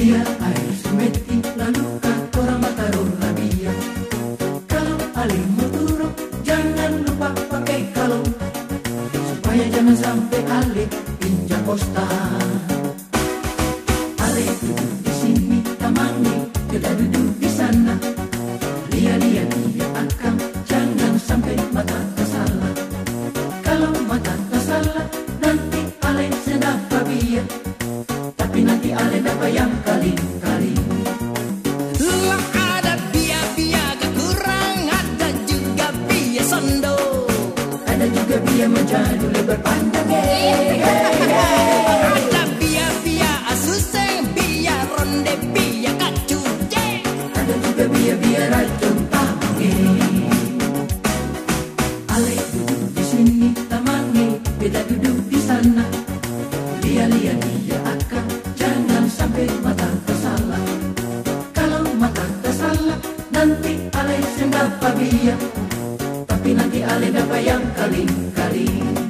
via ai strumenti la lupa kan ora matarola via ya. kalau alimu turun jangan lupa pakai kalung supaya jangan sampai ale pinjam posta ale duduk di sini tamani kita duduk di sana. Kondo Ada juga Bia Menjadi lebar pandang hey, hey, hey. Ada Bia Bia Asuseng Bia Ronde Bia Kacuje. Ada juga Bia Bia Racun Tamangi Ale duduk di sini Tamangi Beda duduk di sana. Lia-lia dia akan Jangan sampai mata tersalah. Kalau mata tersalah Nanti Ale sendap Bia dapat yang kaling-kaling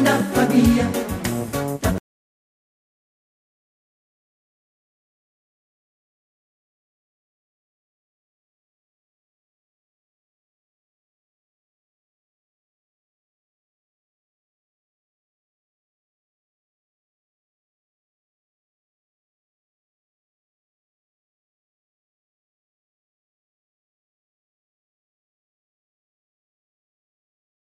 Fazenda Família.